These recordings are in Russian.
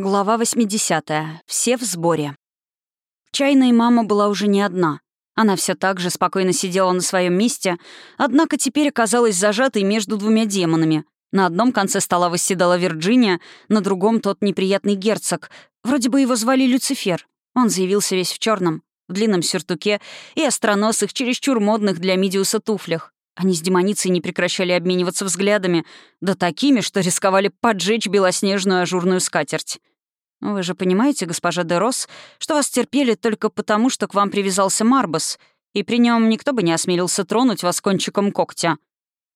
Глава 80. Все в сборе. Чайная мама была уже не одна. Она все так же спокойно сидела на своем месте, однако теперь оказалась зажатой между двумя демонами. На одном конце стола восседала Вирджиния, на другом — тот неприятный герцог. Вроде бы его звали Люцифер. Он заявился весь в черном, в длинном сюртуке и остроносых, чересчур модных для Мидиуса туфлях. Они с демоницей не прекращали обмениваться взглядами, да такими, что рисковали поджечь белоснежную ажурную скатерть. Вы же понимаете, госпожа де Рос, что вас терпели только потому, что к вам привязался Марбас, и при нем никто бы не осмелился тронуть вас кончиком когтя.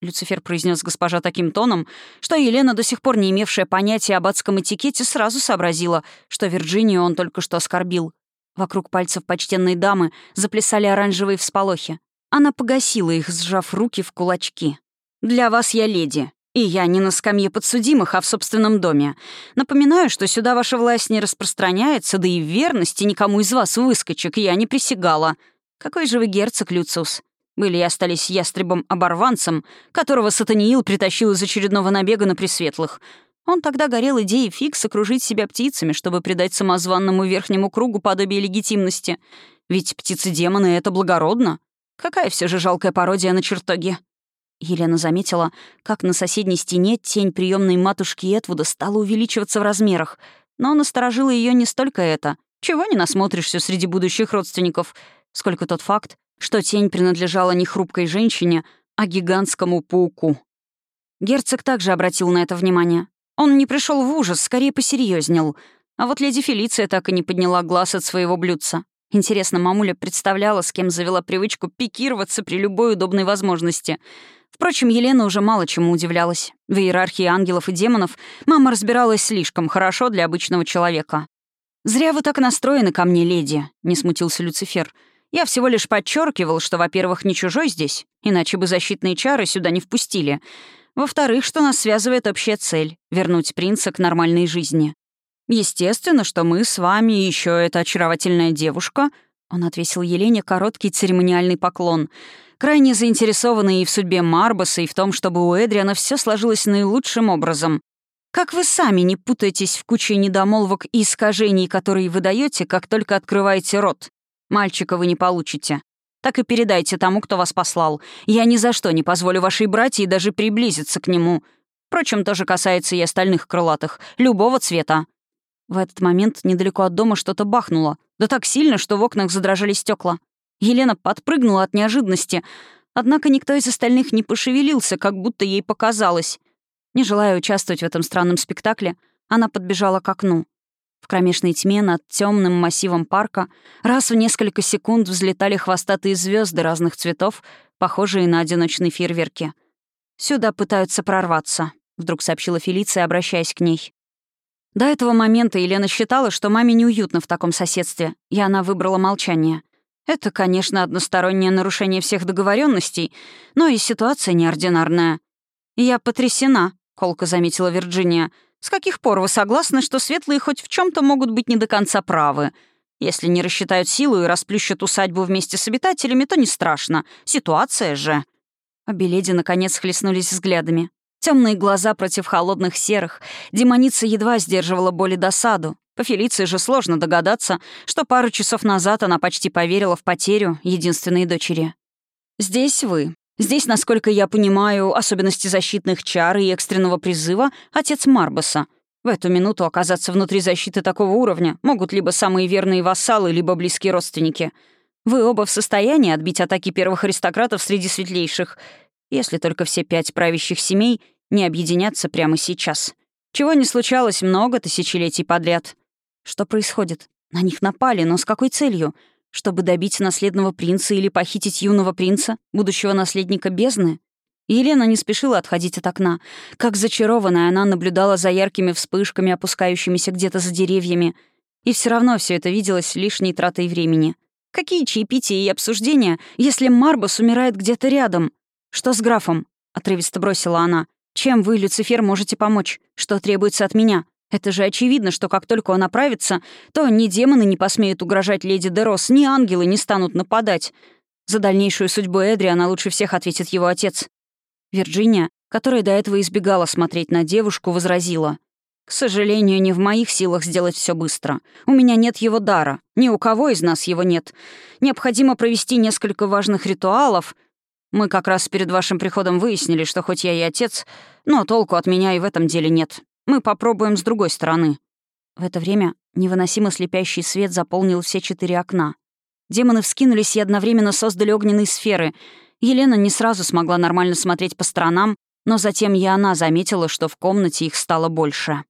Люцифер произнес госпожа таким тоном, что Елена, до сих пор не имевшая понятия об адском этикете, сразу сообразила, что Вирджинию он только что оскорбил. Вокруг пальцев почтенной дамы заплясали оранжевые всполохи. Она погасила их, сжав руки в кулачки. «Для вас я леди, и я не на скамье подсудимых, а в собственном доме. Напоминаю, что сюда ваша власть не распространяется, да и в верности никому из вас, выскочек, я не присягала. Какой же вы герцог, Люциус? Были и остались ястребом-оборванцем, которого Сатаниил притащил из очередного набега на Пресветлых. Он тогда горел идеей фикс окружить себя птицами, чтобы придать самозванному верхнему кругу подобие легитимности. Ведь птицы-демоны — это благородно. Какая все же жалкая пародия на чертоги. Елена заметила, как на соседней стене тень приемной матушки Этвуда стала увеличиваться в размерах. Но насторожила ее не столько это. Чего не насмотришься среди будущих родственников, сколько тот факт, что тень принадлежала не хрупкой женщине, а гигантскому пауку. Герцог также обратил на это внимание. Он не пришел в ужас, скорее посерьезнел. А вот леди Фелиция так и не подняла глаз от своего блюдца. Интересно, мамуля представляла, с кем завела привычку пикироваться при любой удобной возможности. Впрочем, Елена уже мало чему удивлялась. В иерархии ангелов и демонов мама разбиралась слишком хорошо для обычного человека. «Зря вы так настроены ко мне, леди», — не смутился Люцифер. «Я всего лишь подчеркивал, что, во-первых, не чужой здесь, иначе бы защитные чары сюда не впустили. Во-вторых, что нас связывает общая цель — вернуть принца к нормальной жизни. Естественно, что мы с вами еще эта очаровательная девушка. Он отвесил Елене короткий церемониальный поклон. Крайне заинтересованный и в судьбе Марбаса, и в том, чтобы у Эдриана все сложилось наилучшим образом. Как вы сами не путаетесь в куче недомолвок и искажений, которые вы даете, как только открываете рот? Мальчика вы не получите. Так и передайте тому, кто вас послал. Я ни за что не позволю вашей братье даже приблизиться к нему. Впрочем, тоже касается и остальных крылатых, любого цвета. В этот момент недалеко от дома что-то бахнуло. Да так сильно, что в окнах задрожали стекла. Елена подпрыгнула от неожиданности, однако никто из остальных не пошевелился, как будто ей показалось. Не желая участвовать в этом странном спектакле, она подбежала к окну. В кромешной тьме над темным массивом парка раз в несколько секунд взлетали хвостатые звезды разных цветов, похожие на одиночные фейерверки. «Сюда пытаются прорваться», — вдруг сообщила Фелиция, обращаясь к ней. До этого момента Елена считала, что маме неуютно в таком соседстве, и она выбрала молчание. Это, конечно, одностороннее нарушение всех договоренностей, но и ситуация неординарная. «Я потрясена», — колко заметила Вирджиния. «С каких пор вы согласны, что светлые хоть в чем то могут быть не до конца правы? Если не рассчитают силу и расплющат усадьбу вместе с обитателями, то не страшно. Ситуация же...» Обе леди, наконец, хлестнулись взглядами. Темные глаза против холодных серых. Демоница едва сдерживала боль и досаду. По Фелиции же сложно догадаться, что пару часов назад она почти поверила в потерю единственной дочери. «Здесь вы. Здесь, насколько я понимаю, особенности защитных чар и экстренного призыва — отец Марбаса. В эту минуту оказаться внутри защиты такого уровня могут либо самые верные вассалы, либо близкие родственники. Вы оба в состоянии отбить атаки первых аристократов среди светлейших, если только все пять правящих семей — не объединяться прямо сейчас. Чего не случалось много тысячелетий подряд. Что происходит? На них напали, но с какой целью? Чтобы добить наследного принца или похитить юного принца, будущего наследника бездны? Елена не спешила отходить от окна. Как зачарованная, она наблюдала за яркими вспышками, опускающимися где-то за деревьями. И все равно все это виделось лишней тратой времени. Какие чаепития и обсуждения, если Марбас умирает где-то рядом? «Что с графом?» — отрывисто бросила она. Чем вы, Люцифер, можете помочь? Что требуется от меня? Это же очевидно, что как только он оправится, то ни демоны не посмеют угрожать леди Дерос, ни ангелы не станут нападать. За дальнейшую судьбу Эдриана лучше всех ответит его отец. Вирджиния, которая до этого избегала смотреть на девушку, возразила. К сожалению, не в моих силах сделать все быстро. У меня нет его дара. Ни у кого из нас его нет. Необходимо провести несколько важных ритуалов. Мы как раз перед вашим приходом выяснили, что хоть я и отец, но толку от меня и в этом деле нет. Мы попробуем с другой стороны». В это время невыносимо слепящий свет заполнил все четыре окна. Демоны вскинулись и одновременно создали огненные сферы. Елена не сразу смогла нормально смотреть по сторонам, но затем и она заметила, что в комнате их стало больше.